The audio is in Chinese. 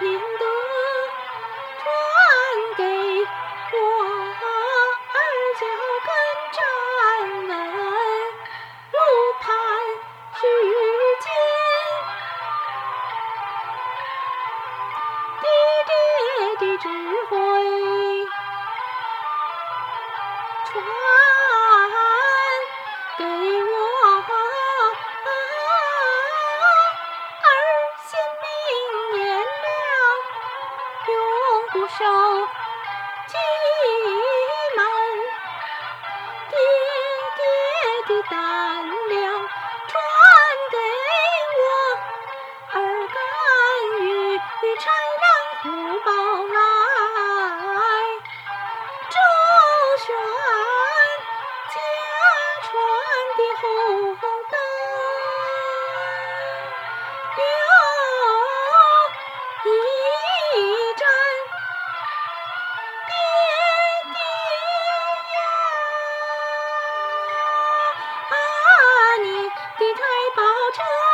品德传给我儿，脚跟站稳，路盼时间。爹爹的智慧传。不受欺门爹爹的胆量传给我儿敢与豺狼虎豹来。周旋家传的红 to